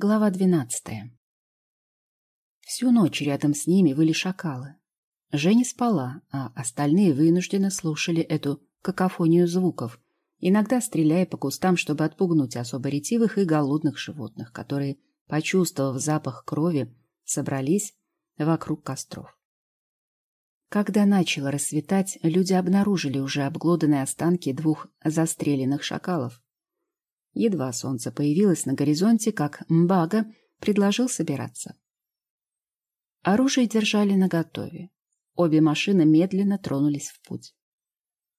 Глава двенадцатая. Всю ночь рядом с ними выли шакалы. Женя спала, а остальные вынужденно слушали эту какофонию звуков, иногда стреляя по кустам, чтобы отпугнуть особо ретивых и голодных животных, которые, почувствовав запах крови, собрались вокруг костров. Когда начало рассветать, люди обнаружили уже обглоданные останки двух застреленных шакалов. Едва солнце появилось на горизонте, как Мбага предложил собираться. Оружие держали наготове. Обе машины медленно тронулись в путь.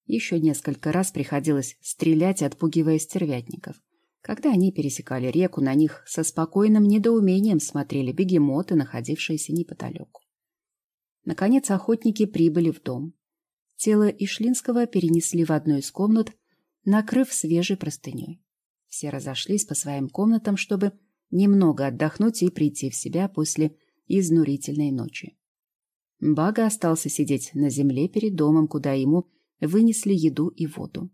Еще несколько раз приходилось стрелять, отпугивая стервятников. Когда они пересекали реку, на них со спокойным недоумением смотрели бегемоты, находившиеся неподалеку. Наконец охотники прибыли в дом. Тело Ишлинского перенесли в одну из комнат, накрыв свежей простыней. Все разошлись по своим комнатам, чтобы немного отдохнуть и прийти в себя после изнурительной ночи. Бага остался сидеть на земле перед домом, куда ему вынесли еду и воду.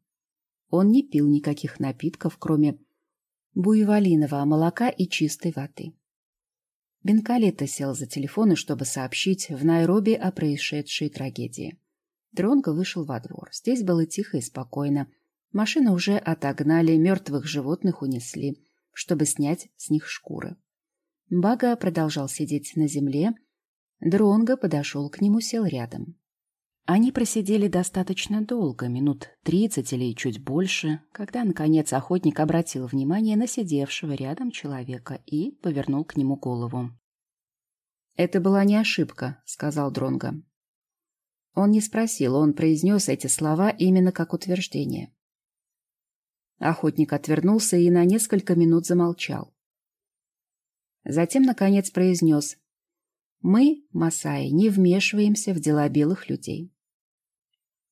Он не пил никаких напитков, кроме буйволинового молока и чистой воды. Бенкалета сел за телефон, чтобы сообщить в Найроби о происшедшей трагедии. Дронго вышел во двор. Здесь было тихо и спокойно. Машины уже отогнали, мертвых животных унесли, чтобы снять с них шкуры. Бага продолжал сидеть на земле. Дронго подошел к нему, сел рядом. Они просидели достаточно долго, минут тридцать или чуть больше, когда, наконец, охотник обратил внимание на сидевшего рядом человека и повернул к нему голову. «Это была не ошибка», — сказал Дронго. Он не спросил, он произнес эти слова именно как утверждение. Охотник отвернулся и на несколько минут замолчал. Затем, наконец, произнес «Мы, Масаи, не вмешиваемся в дела белых людей».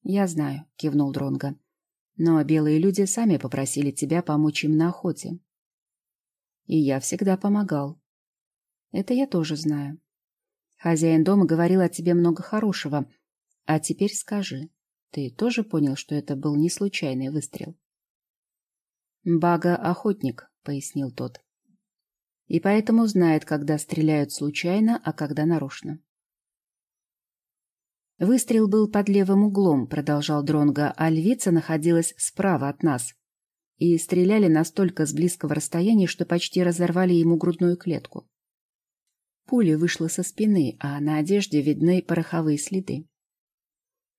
«Я знаю», — кивнул Дронго. «Но белые люди сами попросили тебя помочь им на охоте». «И я всегда помогал». «Это я тоже знаю. Хозяин дома говорил о тебе много хорошего. А теперь скажи, ты тоже понял, что это был не случайный выстрел?» «Бага — охотник», — пояснил тот. «И поэтому знает, когда стреляют случайно, а когда нарочно». «Выстрел был под левым углом», — продолжал Дронга, «а львица находилась справа от нас. И стреляли настолько с близкого расстояния, что почти разорвали ему грудную клетку. Пуля вышла со спины, а на одежде видны пороховые следы.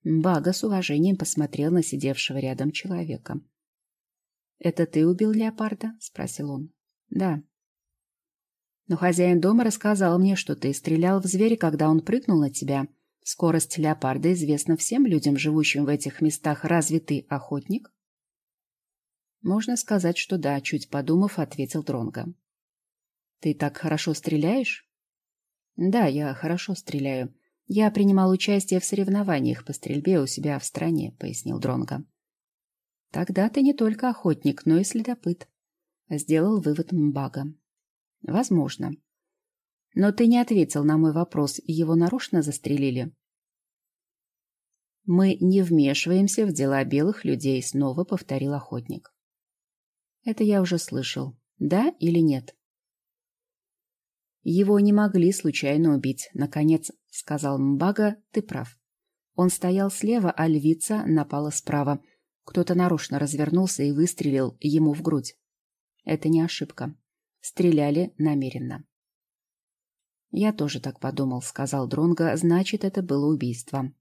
Бага с уважением посмотрел на сидевшего рядом человека. «Это ты убил леопарда?» — спросил он. «Да». «Но хозяин дома рассказал мне, что ты стрелял в зверя, когда он прыгнул на тебя. Скорость леопарда известна всем людям, живущим в этих местах. Разве ты охотник?» «Можно сказать, что да», — чуть подумав, ответил Дронго. «Ты так хорошо стреляешь?» «Да, я хорошо стреляю. Я принимал участие в соревнованиях по стрельбе у себя в стране», — пояснил Дронго. Тогда ты не только охотник, но и следопыт. Сделал вывод Мбага. Возможно. Но ты не ответил на мой вопрос, его нарочно застрелили? Мы не вмешиваемся в дела белых людей, снова повторил охотник. Это я уже слышал. Да или нет? Его не могли случайно убить, наконец сказал Мбага, ты прав. Он стоял слева, а львица напала справа. Кто-то нарочно развернулся и выстрелил ему в грудь. Это не ошибка. Стреляли намеренно. Я тоже так подумал, сказал Дронга. Значит, это было убийство.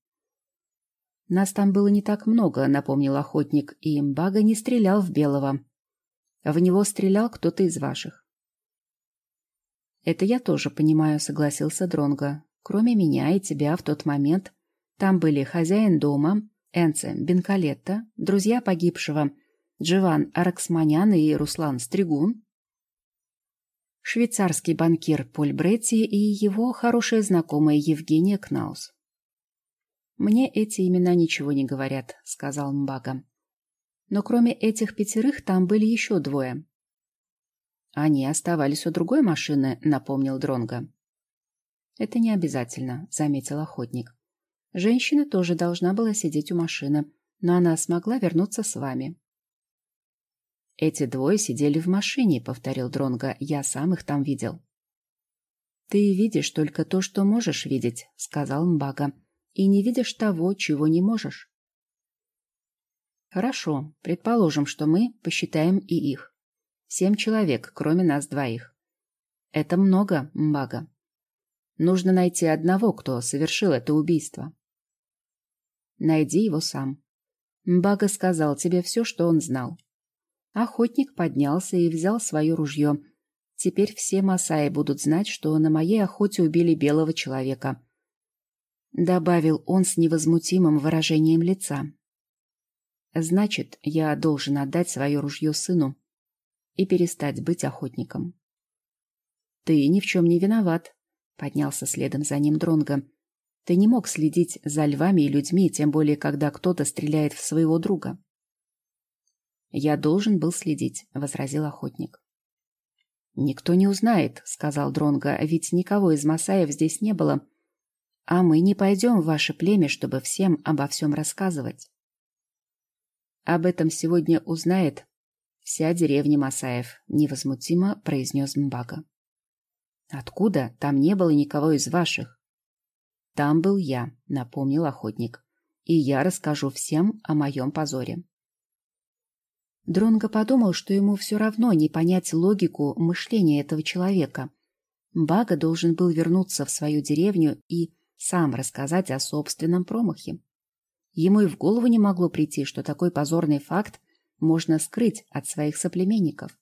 Нас там было не так много, напомнил охотник, и имбага не стрелял в белого. В него стрелял кто-то из ваших. Это я тоже понимаю, согласился Дронга. Кроме меня и тебя в тот момент там были хозяин дома, Энце Бенкалетта, друзья погибшего Дживан Араксманян и Руслан Стригун, швейцарский банкир Поль Бретти и его хорошая знакомая Евгения Кнаус. «Мне эти имена ничего не говорят», — сказал Мбага. «Но кроме этих пятерых там были еще двое». «Они оставались у другой машины», — напомнил Дронга. «Это не обязательно», — заметил охотник. Женщина тоже должна была сидеть у машины, но она смогла вернуться с вами. Эти двое сидели в машине, повторил Дронга. Я сам их там видел. Ты видишь только то, что можешь видеть, сказал Мбага, и не видишь того, чего не можешь. Хорошо, предположим, что мы посчитаем и их. Семь человек, кроме нас двоих. Это много, Мбага. Нужно найти одного, кто совершил это убийство. Найди его сам. Мбага сказал тебе все, что он знал. Охотник поднялся и взял свое ружье. Теперь все масаи будут знать, что на моей охоте убили белого человека. Добавил он с невозмутимым выражением лица. Значит, я должен отдать свое ружье сыну и перестать быть охотником. Ты ни в чем не виноват, поднялся следом за ним Дронго. Ты не мог следить за львами и людьми, тем более, когда кто-то стреляет в своего друга. Я должен был следить, возразил охотник. Никто не узнает, сказал Дронго, ведь никого из масаев здесь не было. А мы не пойдем в ваше племя, чтобы всем обо всем рассказывать. Об этом сегодня узнает вся деревня Масаев, невозмутимо произнес Мбага. Откуда? Там не было никого из ваших. Там был я, напомнил охотник. И я расскажу всем о моем позоре. Дронго подумал, что ему все равно не понять логику мышления этого человека. Бага должен был вернуться в свою деревню и сам рассказать о собственном промахе. Ему и в голову не могло прийти, что такой позорный факт можно скрыть от своих соплеменников.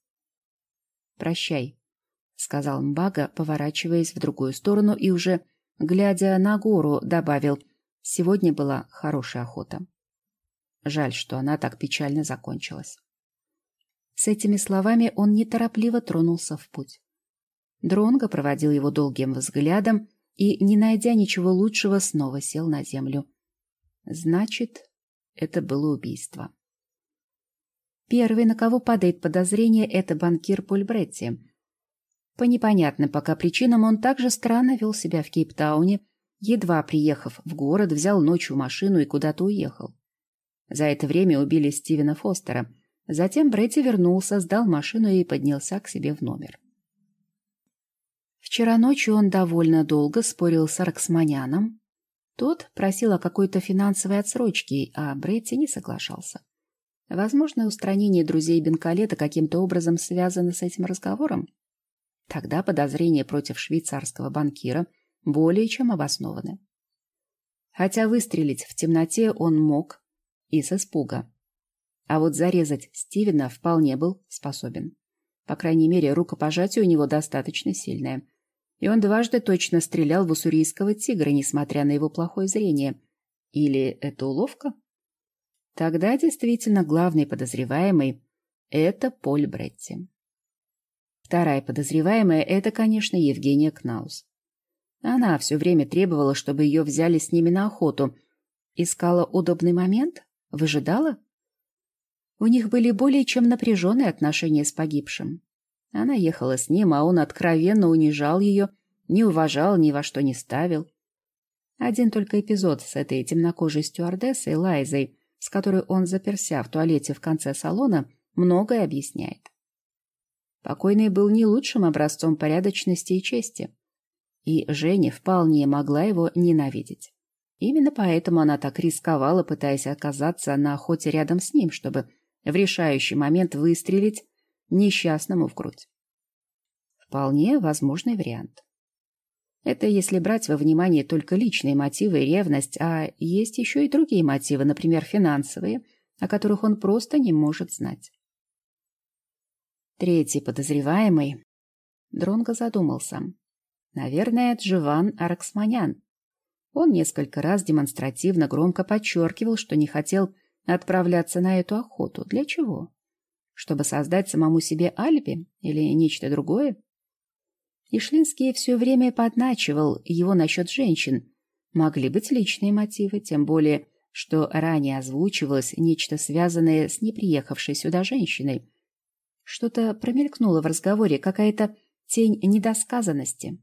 «Прощай», — сказал Мбага, поворачиваясь в другую сторону и уже глядя на гору, добавил, сегодня была хорошая охота. Жаль, что она так печально закончилась. С этими словами он неторопливо тронулся в путь. Дронго проводил его долгим взглядом и, не найдя ничего лучшего, снова сел на землю. Значит, это было убийство. Первый, на кого падает подозрение, это банкир Пульбретти. По непонятным пока причинам он также странно вел себя в Кейптауне, едва приехав в город, взял ночью машину и куда-то уехал. За это время убили Стивена Фостера. Затем Бретти вернулся, сдал машину и поднялся к себе в номер. Вчера ночью он довольно долго спорил с Арксманяном. Тот просил о какой-то финансовой отсрочке, а Бретти не соглашался. Возможно, устранение друзей Бенкалета каким-то образом связано с этим разговором. Тогда подозрения против швейцарского банкира более чем обоснованы. Хотя выстрелить в темноте он мог и с испуга. А вот зарезать Стивена вполне был способен. По крайней мере, рукопожатие у него достаточно сильное. И он дважды точно стрелял в уссурийского тигра, несмотря на его плохое зрение. Или это уловка? Тогда действительно главный подозреваемый — это Поль Бретти. Вторая подозреваемая — это, конечно, Евгения Кнаус. Она все время требовала, чтобы ее взяли с ними на охоту. Искала удобный момент? Выжидала? У них были более чем напряженные отношения с погибшим. Она ехала с ним, а он откровенно унижал ее, не уважал, ни во что не ставил. Один только эпизод с этой темнокожей стюардессой Лайзой, с которой он заперся в туалете в конце салона, многое объясняет. Покойный был не лучшим образцом порядочности и чести. И Женя вполне могла его ненавидеть. Именно поэтому она так рисковала, пытаясь оказаться на охоте рядом с ним, чтобы в решающий момент выстрелить несчастному в грудь. Вполне возможный вариант. Это если брать во внимание только личные мотивы и ревность, а есть еще и другие мотивы, например, финансовые, о которых он просто не может знать. Третий подозреваемый. Дронго задумался. Наверное, Джован Арксманян. Он несколько раз демонстративно громко подчеркивал, что не хотел отправляться на эту охоту. Для чего? Чтобы создать самому себе алиби или нечто другое? Ишлинский все время подначивал его насчет женщин. Могли быть личные мотивы, тем более, что ранее озвучивалось нечто связанное с неприехавшей сюда женщиной, что-то промелькнуло в разговоре, какая-то тень недосказанности.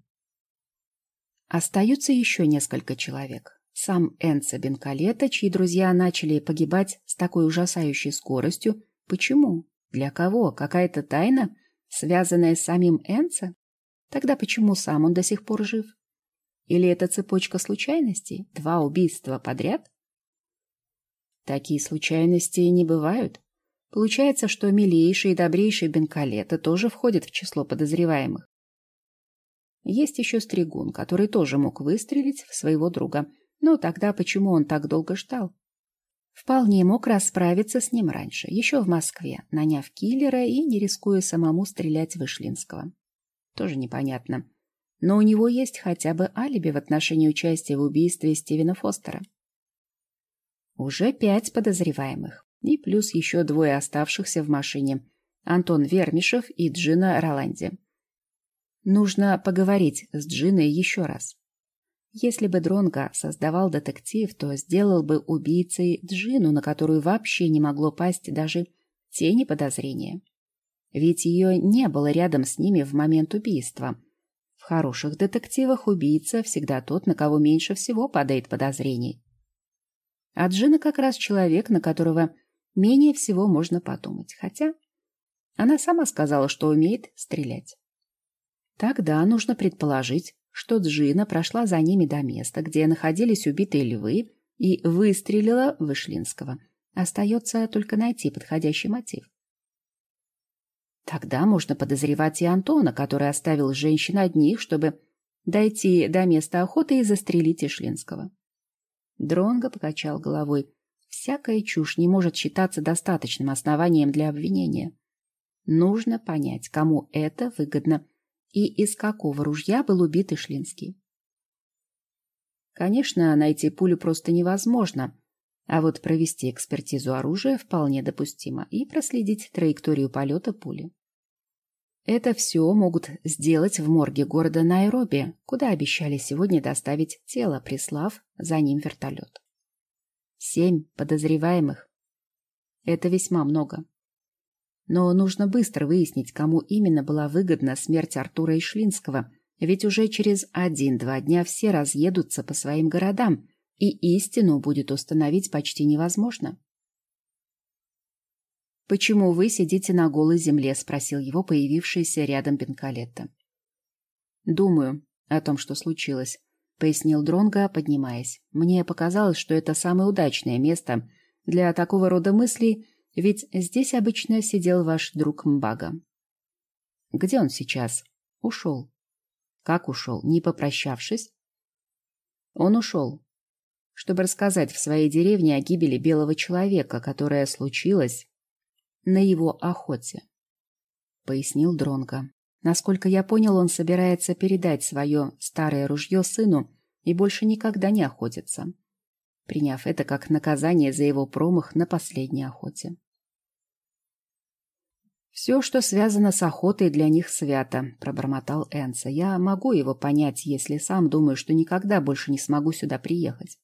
Остаются еще несколько человек. Сам Энца Бенкалета, чьи друзья начали погибать с такой ужасающей скоростью. Почему? Для кого? Какая-то тайна, связанная с самим Энца? Тогда почему сам он до сих пор жив? Или это цепочка случайностей? Два убийства подряд? Такие случайности не бывают. Получается, что милейший и добрейший Бенкалета тоже входит в число подозреваемых. Есть еще Стригун, который тоже мог выстрелить в своего друга. Но тогда почему он так долго ждал? Вполне мог расправиться с ним раньше, еще в Москве, наняв киллера и не рискуя самому стрелять в Ишлинского. Тоже непонятно. Но у него есть хотя бы алиби в отношении участия в убийстве Стивена Фостера. Уже пять подозреваемых. И плюс еще двое оставшихся в машине. Антон Вермишев и Джина Роланди. Нужно поговорить с Джиной еще раз. Если бы Дронга создавал детектив, то сделал бы убийцей Джину, на которую вообще не могло пасть даже тени подозрения. Ведь ее не было рядом с ними в момент убийства. В хороших детективах убийца всегда тот, на кого меньше всего падает подозрений. А Джина как раз человек, на которого менее всего можно подумать. Хотя она сама сказала, что умеет стрелять. Тогда нужно предположить, что Джина прошла за ними до места, где находились убитые львы, и выстрелила в Ишлинского. Остается только найти подходящий мотив. Тогда можно подозревать и Антона, который оставил женщин одних, чтобы дойти до места охоты и застрелить Ишлинского. Дронго покачал головой. Всякая чушь не может считаться достаточным основанием для обвинения. Нужно понять, кому это выгодно и из какого ружья был убит Ишлинский. Конечно, найти пулю просто невозможно, а вот провести экспертизу оружия вполне допустимо и проследить траекторию полета пули. Это все могут сделать в морге города Найроби, куда обещали сегодня доставить тело, прислав за ним вертолет. Семь подозреваемых. Это весьма много. Но нужно быстро выяснить, кому именно была выгодна смерть Артура Ишлинского, ведь уже через один-два дня все разъедутся по своим городам, и истину будет установить почти невозможно. «Почему вы сидите на голой земле?» — спросил его появившийся рядом Бенкалетто. «Думаю о том, что случилось», — пояснил Дронго, поднимаясь. «Мне показалось, что это самое удачное место для такого рода мыслей, ведь здесь обычно сидел ваш друг Мбага». «Где он сейчас?» «Ушел». «Как ушел? Не попрощавшись?» «Он ушел, чтобы рассказать в своей деревне о гибели белого человека, которая случилась на его охоте, пояснил Дронго. Насколько я понял, он собирается передать свое старое ружье сыну и больше никогда не охотится, приняв это как наказание за его промах на последней охоте. «Все, что связано с охотой, для них свято», — пробормотал Энса. «Я могу его понять, если сам думаю, что никогда больше не смогу сюда приехать.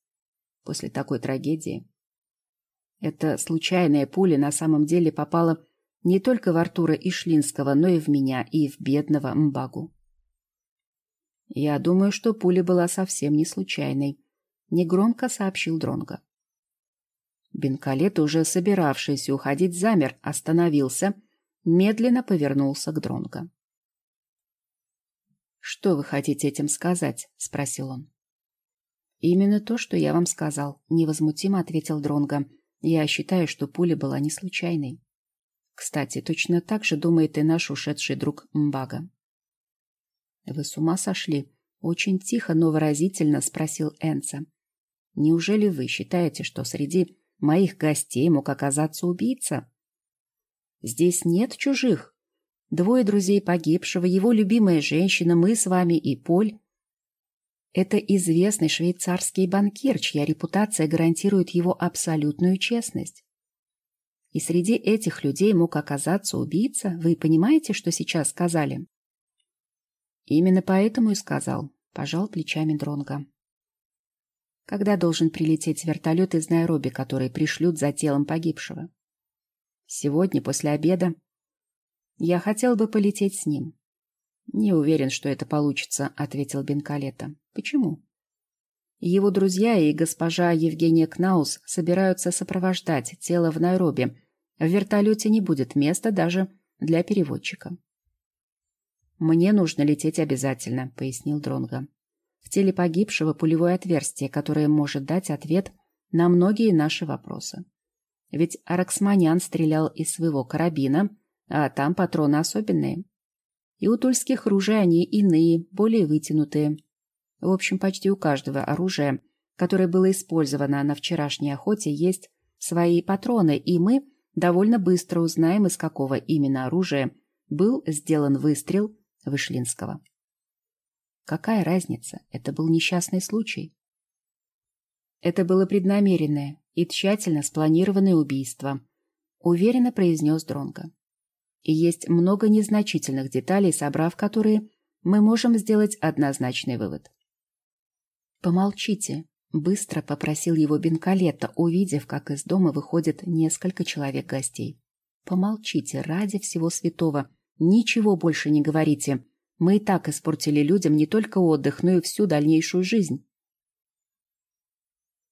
После такой трагедии эта случайная пуля на самом деле попала не только в Артура Ишлинского, но и в меня, и в бедного Мбагу. Я думаю, что пуля была совсем не случайной, негромко сообщил Дронго. Бенкалет, уже собиравшийся уходить, замер, остановился, медленно повернулся к Дронго. «Что вы хотите этим сказать?» — спросил он. «Именно то, что я вам сказал», — невозмутимо ответил Дронго. Я считаю, что пуля была не случайной. Кстати, точно так же думает и наш ушедший друг Мбага. «Вы с ума сошли?» — очень тихо, но выразительно спросил Энца. «Неужели вы считаете, что среди моих гостей мог оказаться убийца?» «Здесь нет чужих. Двое друзей погибшего, его любимая женщина, мы с вами и Поль. Это известный швейцарский банкир, чья репутация гарантирует его абсолютную честность. И среди этих людей мог оказаться убийца. Вы понимаете, что сейчас сказали? Именно поэтому и сказал, пожал плечами Дронга. Когда должен прилететь вертолет из Найроби, который пришлют за телом погибшего? Сегодня, после обеда. Я хотел бы полететь с ним. «Не уверен, что это получится», — ответил Бенкалета. «Почему?» Его друзья и госпожа Евгения Кнаус собираются сопровождать тело в Найроби, В вертолете не будет места даже для переводчика. «Мне нужно лететь обязательно», — пояснил Дронго. «В теле погибшего пулевое отверстие, которое может дать ответ на многие наши вопросы. Ведь Араксманян стрелял из своего карабина, а там патроны особенные. И у тульских ружей они иные, более вытянутые. В общем, почти у каждого оружия, которое было использовано на вчерашней охоте, есть свои патроны, и мы довольно быстро узнаем, из какого именно оружия был сделан выстрел Вышлинского. Какая разница? Это был несчастный случай. Это было преднамеренное и тщательно спланированное убийство, уверенно произнес Дронго. И есть много незначительных деталей, собрав которые, мы можем сделать однозначный вывод. «Помолчите», — быстро попросил его Бенкалетто, увидев, как из дома выходит несколько человек гостей. «Помолчите, ради всего святого. Ничего больше не говорите. Мы и так испортили людям не только отдых, но и всю дальнейшую жизнь».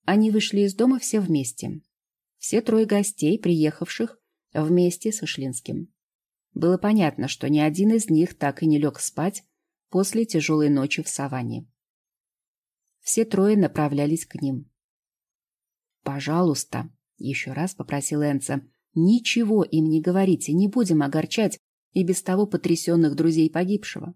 Они вышли из дома все вместе. Все трое гостей, приехавших вместе с Ишлинским. Было понятно, что ни один из них так и не лег спать после тяжелой ночи в саванне. Все трое направлялись к ним. «Пожалуйста», — еще раз попросил Энца, — «ничего им не говорите, не будем огорчать и без того потрясенных друзей погибшего».